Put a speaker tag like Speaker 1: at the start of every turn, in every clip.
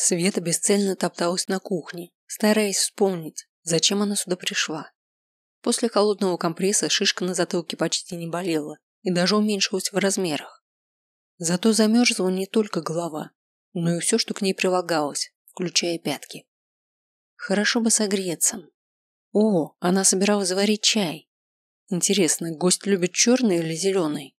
Speaker 1: Света бесцельно топталась на кухне, стараясь вспомнить, зачем она сюда пришла. После холодного компресса шишка на затылке почти не болела и даже уменьшилась в размерах. Зато замерзла не только голова, но и все, что к ней прилагалось, включая пятки. Хорошо бы согреться. О, она собиралась заварить чай. Интересно, гость любит черный или зеленый?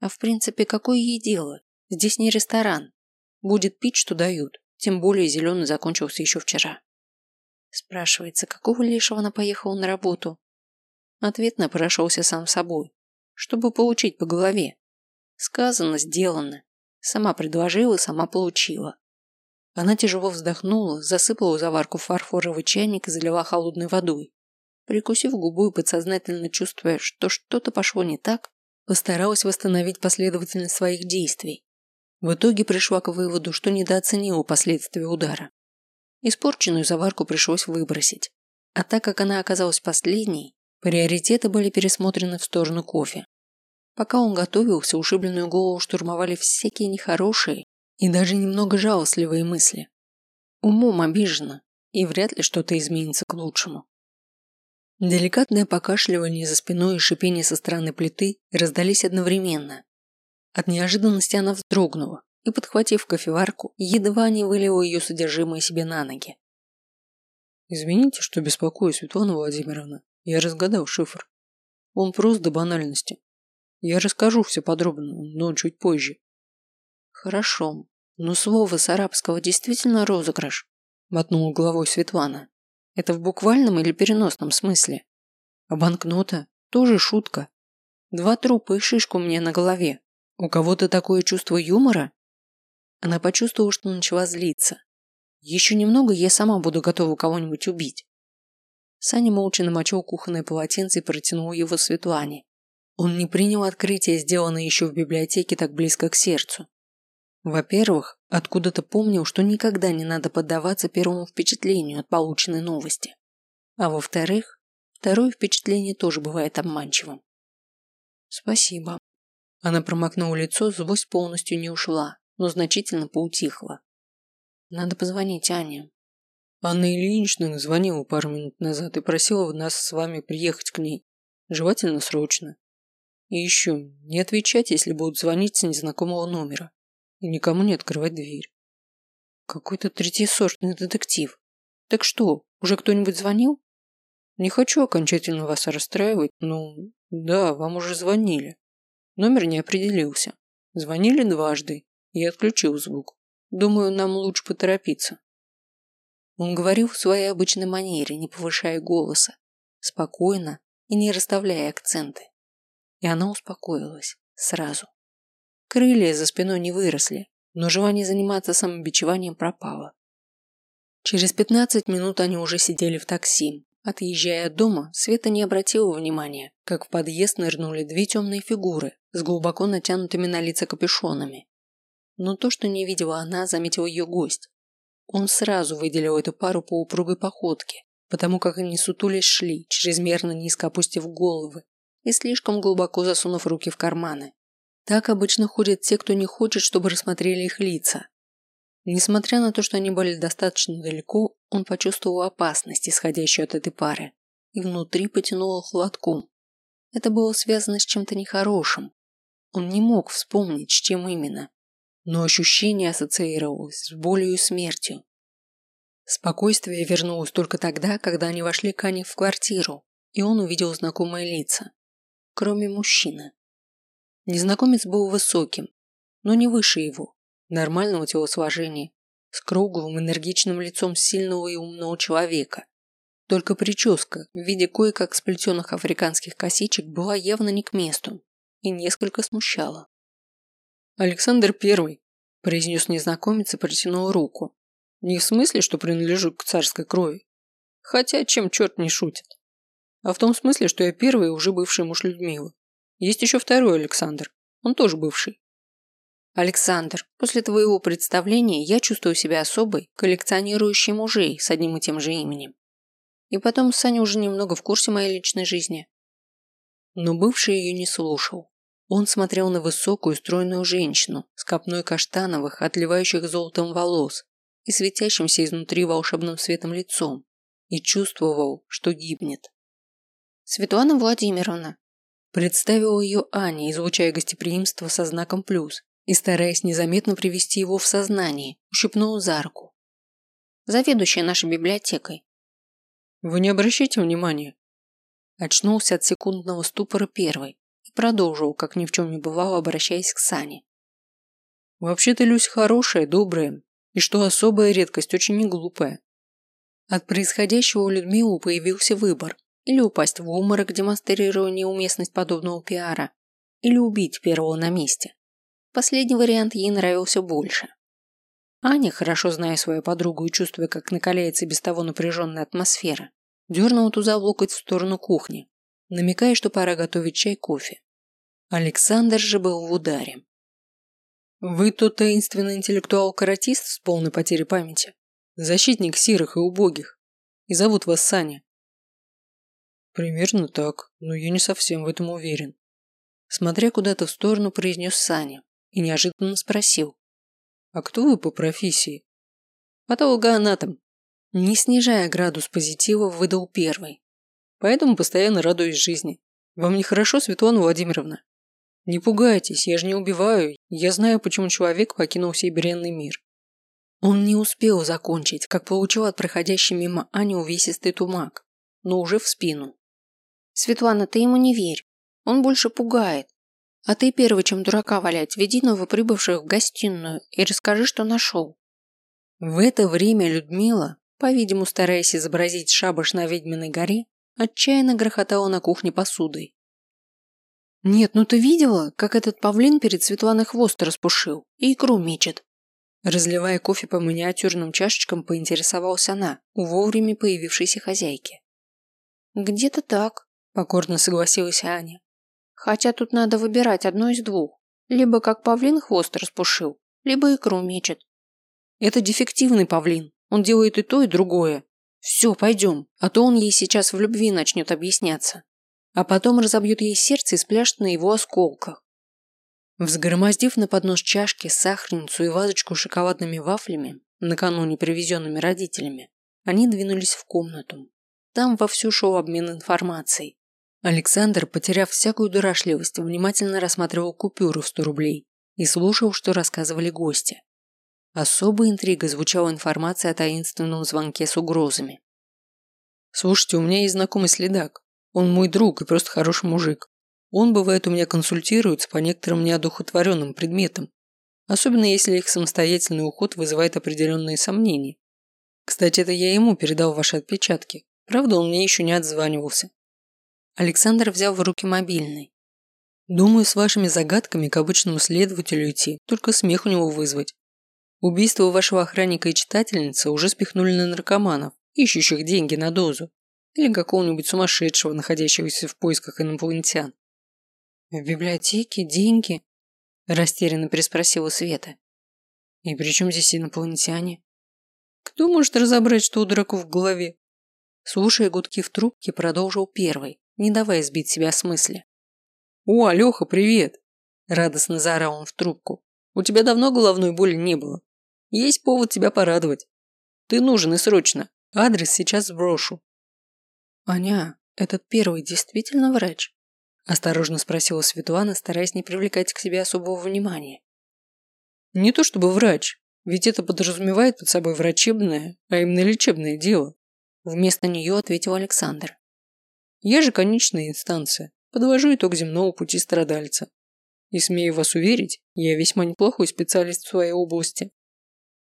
Speaker 1: А в принципе, какое ей дело? Здесь не ресторан. Будет пить, что дают. Тем более зеленый закончился еще вчера. Спрашивается, какого лешего она поехала на работу? Ответ напрошелся сам собой. Чтобы получить по голове. Сказано, сделано. Сама предложила, сама получила. Она тяжело вздохнула, засыпала заварку в фарфоровый чайник и залила холодной водой. Прикусив губу и подсознательно чувствуя, что что-то пошло не так, постаралась восстановить последовательность своих действий. В итоге пришла к выводу, что недооценила последствия удара. Испорченную заварку пришлось выбросить. А так как она оказалась последней, приоритеты были пересмотрены в сторону кофе. Пока он готовился, ушибленную голову штурмовали всякие нехорошие и даже немного жалостливые мысли. Умом обижена, и вряд ли что-то изменится к лучшему. Деликатное покашливание за спиной и шипение со стороны плиты раздались одновременно. От неожиданности она вздрогнула и, подхватив кофеварку, едва не вылила ее содержимое себе на ноги.
Speaker 2: «Извините, что беспокою, Светлана Владимировна. Я разгадал шифр. Он прост до банальности. Я расскажу все подробно, но чуть позже.
Speaker 1: Хорошо, но слово с арабского действительно розыгрыш, мотнула головой Светлана. Это в буквальном или переносном смысле? А банкнота тоже шутка. Два трупа и шишку мне на голове. У кого-то такое чувство юмора? Она почувствовала, что начала злиться. Еще немного, я сама буду готова кого-нибудь убить. Саня молча намочил кухонное полотенце и протянул его Светлане. Он не принял открытие, сделанное еще в библиотеке так близко к сердцу. Во-первых, откуда-то помнил, что никогда не надо поддаваться первому впечатлению от полученной новости. А во-вторых, второе впечатление тоже бывает обманчивым. Спасибо. Она промокнула лицо, злость полностью не ушла, но значительно поутихла. Надо позвонить Ане.
Speaker 2: Анна Ильинична звонила пару минут назад и просила нас с вами приехать к ней. Желательно срочно. И еще, не отвечать, если будут звонить с незнакомого номера. И никому не открывать дверь.
Speaker 1: Какой-то третьесортный детектив. Так что, уже кто-нибудь звонил?
Speaker 2: Не хочу окончательно вас расстраивать, но да, вам уже звонили. Номер не определился. Звонили дважды. и отключил звук. Думаю, нам лучше поторопиться.
Speaker 1: Он говорил в своей обычной манере, не повышая голоса, спокойно и не расставляя акценты. И она успокоилась. Сразу. Крылья за спиной не выросли, но желание заниматься самобичеванием пропало. Через 15 минут они уже сидели в такси. Отъезжая от дома, Света не обратила внимания, как в подъезд нырнули две темные фигуры с глубоко натянутыми на лица капюшонами. Но то, что не видела она, заметил ее гость. Он сразу выделил эту пару по упругой походке, потому как они сутулись шли, чрезмерно низко опустив головы, и слишком глубоко засунув руки в карманы. Так обычно ходят те, кто не хочет, чтобы рассмотрели их лица. Несмотря на то, что они были достаточно далеко, он почувствовал опасность, исходящую от этой пары, и внутри потянуло холодком. Это было связано с чем-то нехорошим. Он не мог вспомнить, с чем именно, но ощущение ассоциировалось с болью и смертью. Спокойствие вернулось только тогда, когда они вошли к Ане в квартиру, и он увидел знакомые лица кроме мужчины. Незнакомец был высоким, но не выше его, нормального телосложения, с круглым энергичным лицом сильного и умного человека. Только прическа в виде кое-как сплетенных африканских косичек была явно не к месту и несколько смущала.
Speaker 2: «Александр Первый», – произнес незнакомец и протянул руку. «Не в смысле, что принадлежу к царской крови. Хотя чем черт не шутит а в том смысле, что я первый уже бывший муж Людмилы. Есть еще второй Александр, он тоже бывший.
Speaker 1: Александр, после твоего представления я чувствую себя особой, коллекционирующей мужей с одним и тем же именем. И потом Саня уже немного в курсе моей личной жизни. Но бывший ее не слушал. Он смотрел на высокую, стройную женщину с копной каштановых, отливающих золотом волос, и светящимся изнутри волшебным светом лицом и чувствовал, что гибнет. «Светлана Владимировна», представил ее Аня, излучая гостеприимство со знаком плюс и стараясь незаметно привести его в сознание, ущипнул за руку. «Заведующая нашей библиотекой».
Speaker 2: «Вы не обращайте внимания».
Speaker 1: Очнулся от секундного ступора первый и продолжил, как ни в чем не бывало, обращаясь к Сане.
Speaker 2: «Вообще-то Люсь хорошая, добрая, и что особая редкость, очень не глупая.
Speaker 1: От происходящего у Людмилы появился выбор – или упасть в обморок, демонстрируя неуместность подобного пиара, или убить первого на месте. Последний вариант ей нравился больше. Аня, хорошо зная свою подругу и чувствуя, как накаляется без того напряженная атмосфера, дернула туза в локоть в сторону кухни, намекая, что пора готовить чай-кофе. Александр же был в ударе.
Speaker 2: «Вы тот таинственный интеллектуал-каратист с полной потерей памяти? Защитник сирых и убогих. И зовут вас Саня. Примерно так, но я не совсем в этом уверен.
Speaker 1: Смотря куда-то в сторону, произнес Саня и неожиданно спросил.
Speaker 2: А кто вы по профессии?
Speaker 1: Патологоанатом. Не снижая градус позитива, выдал первый.
Speaker 2: Поэтому постоянно радуюсь жизни. Вам нехорошо, Светлана Владимировна? Не пугайтесь, я же не убиваю. Я знаю, почему человек покинул сей бренный мир.
Speaker 1: Он не успел закончить, как получил от проходящей мимо Ани увесистый тумак, но уже в спину. Светлана, ты ему не верь. Он больше пугает. А ты первый, чем дурака валять, веди новоприбывших в гостиную и расскажи, что нашел. В это время Людмила, по-видимому стараясь изобразить шабаш на ведьминой горе, отчаянно грохотала на кухне посудой. «Нет, ну ты видела, как этот павлин перед Светланой хвост распушил и икру мечет?» Разливая кофе по миниатюрным чашечкам, поинтересовалась она у вовремя появившейся хозяйки. «Где-то так», покорно согласилась Аня. Хотя тут надо выбирать одно из двух. Либо как павлин хвост распушил, либо икру мечет. Это дефективный павлин. Он делает и то, и другое. Все, пойдем, а то он ей сейчас в любви начнет объясняться. А потом разобьет ей сердце и спляшет на его осколках. Взгромоздив на поднос чашки, сахарницу и вазочку с шоколадными вафлями, накануне привезенными родителями, они двинулись в комнату. Там вовсю шел обмен информацией. Александр, потеряв всякую дурашливость, внимательно рассматривал купюру в 100 рублей и слушал, что рассказывали гости. Особой интригой звучала информация о таинственном звонке с угрозами.
Speaker 2: «Слушайте, у меня есть знакомый следак. Он мой друг и просто хороший мужик. Он, бывает, у меня консультируется по некоторым неодухотворенным предметам, особенно если их самостоятельный уход вызывает определенные сомнения. Кстати, это я ему передал ваши отпечатки. Правда, он мне еще не отзванивался.
Speaker 1: Александр взял в руки мобильный.
Speaker 2: Думаю, с вашими загадками к обычному следователю идти, только смех у него вызвать. Убийство вашего охранника и читательницы уже спихнули на наркоманов, ищущих деньги на дозу, или какого-нибудь сумасшедшего, находящегося в поисках инопланетян.
Speaker 1: «В библиотеке деньги?» – растерянно переспросила Света.
Speaker 2: «И при чем здесь инопланетяне?» «Кто может разобрать, что у дураков в голове?»
Speaker 1: Слушая гудки в трубке, продолжил первый, не давая сбить себя с мысли.
Speaker 2: «О, Алёха, привет!» Радостно заорал он в трубку. «У тебя давно головной боли не было. Есть повод тебя порадовать. Ты нужен и срочно. Адрес сейчас сброшу».
Speaker 1: «Аня, этот первый действительно врач?» Осторожно спросила Светлана, стараясь не привлекать к себе особого внимания.
Speaker 2: «Не то чтобы врач, ведь это подразумевает под собой врачебное, а именно лечебное дело.
Speaker 1: Вместо нее ответил Александр.
Speaker 2: Я же конечная инстанция. Подвожу итог земного пути страдальца. И смею вас уверить, я весьма неплохой специалист в своей области.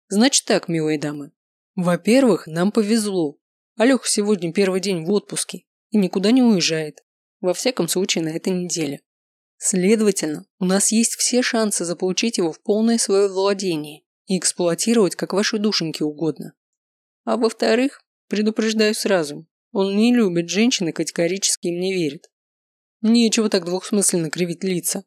Speaker 2: Значит так, милые дамы. Во-первых, нам повезло. Алёха сегодня первый день в отпуске и никуда не уезжает. Во всяком случае, на этой неделе. Следовательно, у нас есть все шансы заполучить его в полное свое владение и эксплуатировать как вашей душеньке угодно. А во-вторых, Предупреждаю сразу, он не любит женщин и категорически им не верит. Нечего так двухсмысленно кривить лица.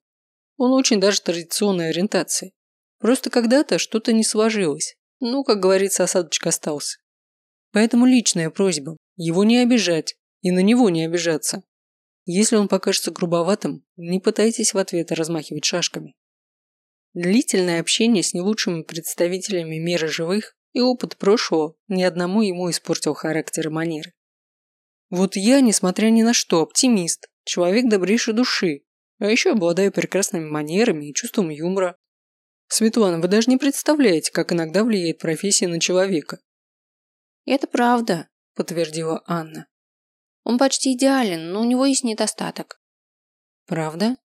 Speaker 2: Он очень даже традиционной ориентации. Просто когда-то что-то не сложилось. Ну, как говорится, осадочка остался. Поэтому личная просьба – его не обижать и на него не обижаться. Если он покажется грубоватым, не пытайтесь в ответ размахивать шашками. Длительное общение с не лучшими представителями мира живых И опыт прошлого ни одному ему испортил характер и манеры. Вот я, несмотря ни на что, оптимист, человек добрейшей души, а еще обладаю прекрасными манерами и чувством юмора. Светлана, вы даже не представляете, как иногда влияет профессия на человека.
Speaker 1: Это правда, подтвердила Анна. Он почти идеален, но у него есть недостаток. Правда?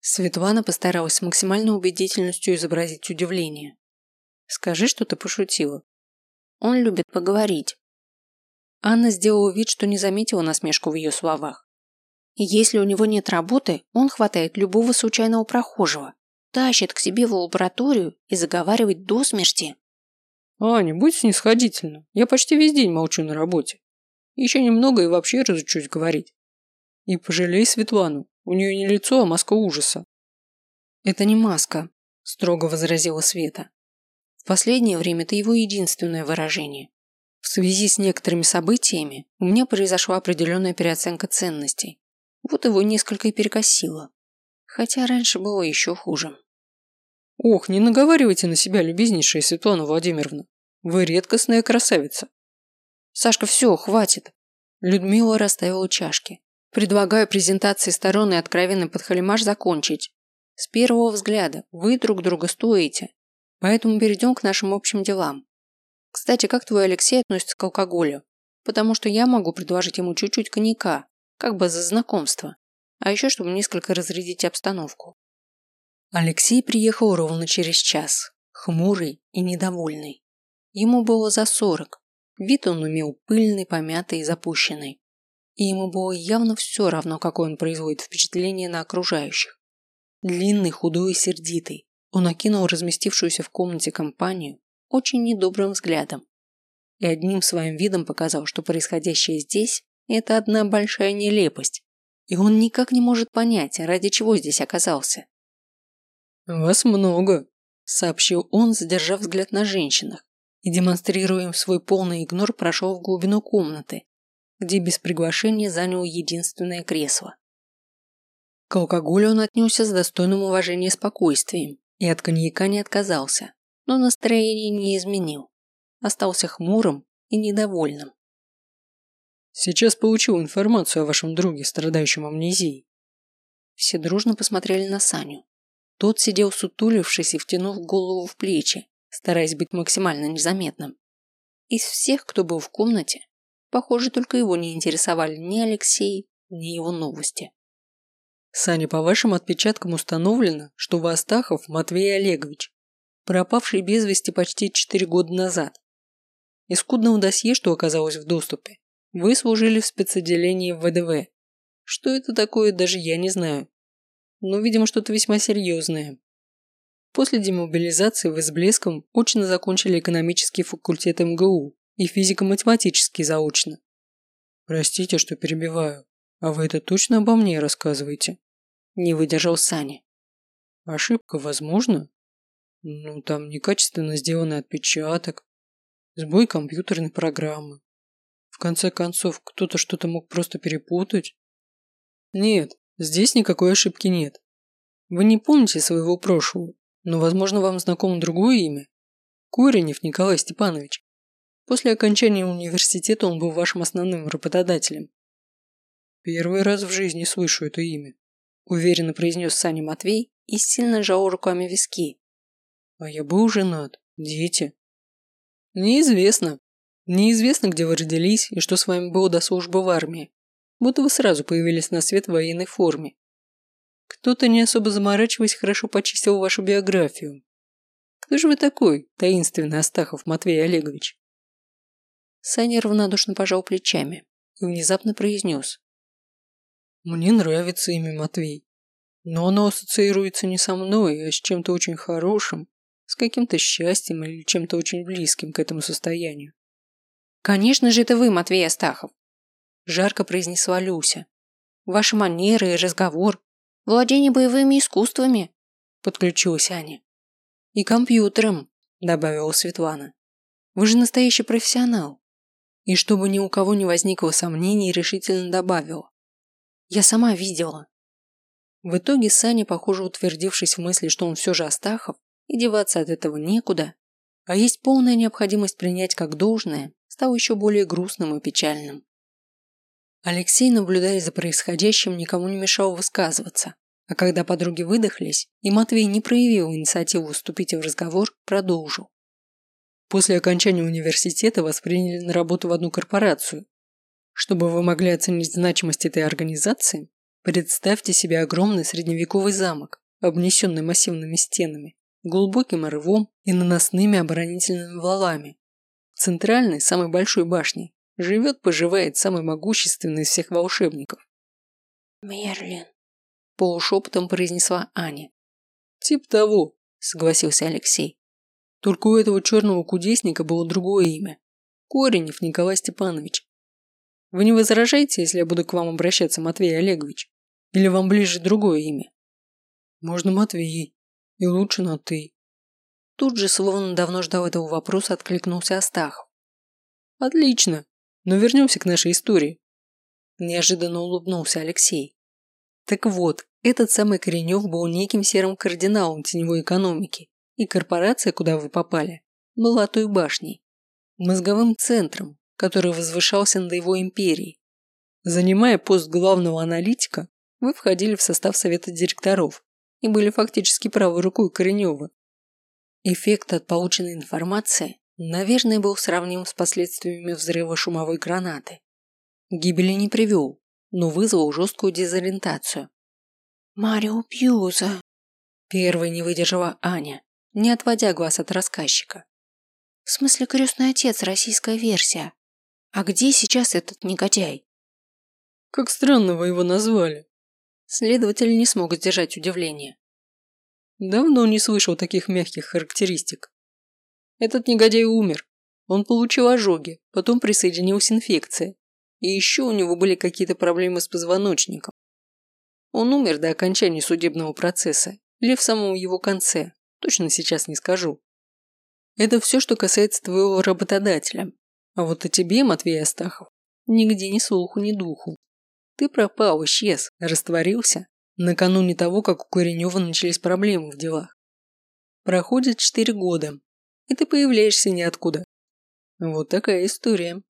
Speaker 1: Светлана постаралась с максимальной убедительностью изобразить удивление. Скажи, что ты пошутила. Он любит поговорить. Анна сделала вид, что не заметила насмешку в ее словах. И если у него нет работы, он хватает любого случайного прохожего, тащит к себе в лабораторию и заговаривает до смерти.
Speaker 2: Аня, будь снисходительна. Я почти весь день молчу на работе. Еще немного и вообще разучусь говорить. И пожалей Светлану. У нее не лицо, а маска ужаса.
Speaker 1: Это не маска, строго возразила Света. В последнее время это его единственное выражение. В связи с некоторыми событиями у меня произошла определенная переоценка ценностей. Вот его несколько и перекосило. Хотя раньше было еще хуже.
Speaker 2: Ох, не наговаривайте на себя, любезнейшая Светлана Владимировна. Вы редкостная красавица.
Speaker 1: Сашка, все, хватит. Людмила расставила чашки. Предлагаю презентации сторон и откровенный подхалимаш закончить. С первого взгляда вы друг друга стоите. Поэтому перейдем к нашим общим делам. Кстати, как твой Алексей относится к алкоголю? Потому что я могу предложить ему чуть-чуть коньяка, как бы за знакомство. А еще, чтобы несколько разрядить обстановку. Алексей приехал ровно через час, хмурый и недовольный. Ему было за сорок. Вид он умел пыльный, помятый и запущенный. И ему было явно все равно, какое он производит впечатление на окружающих. Длинный, худой и сердитый, он окинул разместившуюся в комнате компанию очень недобрым взглядом и одним своим видом показал, что происходящее здесь – это одна большая нелепость, и он никак не может понять, ради чего здесь оказался.
Speaker 2: «Вас много», – сообщил он, задержав взгляд на женщинах, и, демонстрируя им свой полный игнор, прошел в глубину комнаты, где без приглашения занял единственное кресло. К алкоголю он отнесся с достойным уважением и спокойствием, и от коньяка не отказался, но настроение не изменил. Остался хмурым и недовольным. «Сейчас получил информацию о вашем друге, страдающем амнезией».
Speaker 1: Все дружно посмотрели на Саню. Тот сидел сутулившись и втянув голову в плечи, стараясь быть максимально незаметным. Из всех, кто был в комнате, похоже, только его не интересовали ни Алексей, ни его новости.
Speaker 2: Саня, по вашим отпечаткам установлено, что Вастахов Матвей Олегович, пропавший без вести почти четыре года назад. Из скудного досье, что оказалось в доступе, вы служили в спецотделении ВДВ. Что это такое, даже я не знаю но, видимо, что-то весьма серьезное. После демобилизации вы с блеском очно закончили экономический факультет МГУ и физико-математический заочно. Простите, что перебиваю, а вы это точно обо мне рассказываете? Не выдержал Саня. Ошибка возможна? Ну, там некачественно сделанный отпечаток, сбой компьютерной программы. В конце концов, кто-то что-то мог просто перепутать. Нет, Здесь никакой ошибки нет. Вы не помните своего прошлого, но, возможно, вам знакомо другое имя. Коренев Николай Степанович. После окончания университета он был вашим основным работодателем. Первый раз в жизни слышу это имя, уверенно произнес Саня Матвей и сильно сжал руками виски. А я был женат, дети. Неизвестно. Неизвестно, где вы родились и что с вами было до службы в армии будто вы сразу появились на свет в военной форме. Кто-то, не особо заморачиваясь, хорошо почистил вашу биографию. Кто же вы такой, таинственный Астахов Матвей Олегович? Саня равнодушно пожал плечами и внезапно произнес. Мне нравится имя Матвей, но оно ассоциируется не со мной, а с чем-то очень хорошим, с каким-то счастьем или чем-то очень близким к этому состоянию. Конечно же, это вы, Матвей Астахов жарко произнесла Люся. Ваши манеры и разговор, владение боевыми искусствами, подключилась Аня. И компьютером, добавила Светлана. Вы же настоящий профессионал. И чтобы ни у кого не возникло сомнений, решительно добавила. Я сама видела. В итоге Саня, похоже, утвердившись в мысли, что он все же Астахов, и деваться от этого некуда,
Speaker 1: А есть полная необходимость принять как должное, стало еще более грустным и печальным. Алексей, наблюдая за происходящим, никому не мешал высказываться. А когда подруги выдохлись, и Матвей не проявил инициативу вступить в разговор, продолжил. После окончания университета вас приняли на работу в одну корпорацию. Чтобы вы могли оценить значимость этой организации, представьте себе огромный средневековый замок, обнесенный массивными стенами, глубоким рвом и наносными оборонительными валами. В центральной, самой большой башне, живет-поживает самый могущественный из всех волшебников.
Speaker 2: «Мерлин», –
Speaker 1: полушепотом произнесла Аня.
Speaker 2: «Тип того», – согласился Алексей. Только у этого черного кудесника было другое имя. Коренев Николай Степанович. Вы не возражаете, если я буду к вам обращаться, Матвей Олегович? Или вам ближе другое имя? Можно Матвей. И лучше на «ты».
Speaker 1: Тут же, словно давно ждал этого вопроса, откликнулся Астахов.
Speaker 2: Отлично. Но вернемся к нашей истории.
Speaker 1: Неожиданно улыбнулся Алексей. Так вот, этот самый Коренев был неким серым кардиналом теневой экономики, и корпорация, куда вы попали, была той башней, мозговым центром, который возвышался над его империей. Занимая пост главного аналитика, вы входили в состав совета директоров и были фактически правой рукой Коренева. Эффект от полученной информации, наверное, был сравним с последствиями взрыва шумовой гранаты. Гибели не привел, но вызвал жесткую дезориентацию.
Speaker 2: «Марио Пьюза», –
Speaker 1: первой не выдержала Аня, не отводя глаз от рассказчика.
Speaker 2: «В смысле крестный отец, российская версия. А где сейчас этот негодяй?»
Speaker 3: «Как странно вы его назвали»,
Speaker 1: Следователь не смог сдержать удивление.
Speaker 3: Давно не слышал таких мягких характеристик. Этот негодяй умер. Он получил ожоги, потом присоединилась инфекция. И еще у него были какие-то проблемы с позвоночником. Он умер до окончания судебного процесса или в самом его конце, точно сейчас не скажу. Это все, что касается твоего работодателя. А вот о тебе, Матвей Астахов, нигде ни слуху, ни духу. Ты пропал, исчез, растворился, накануне того, как у Коренева начались проблемы в делах. Проходит четыре года, и ты появляешься ниоткуда. Вот такая история.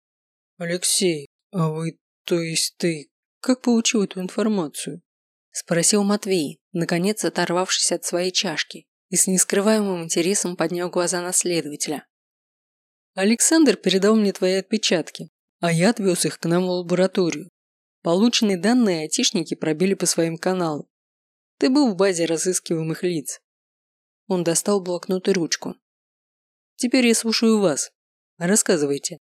Speaker 3: Алексей, а вы, то есть ты, как получил эту информацию?
Speaker 1: Спросил Матвей, наконец оторвавшись от своей чашки и с нескрываемым интересом поднял глаза на следователя.
Speaker 3: Александр передал мне твои отпечатки, а я отвез их к нам в лабораторию. Полученные данные айтишники пробили по своим каналам. Ты был в базе разыскиваемых лиц. Он достал блокнот и ручку. Теперь я слушаю вас. Рассказывайте.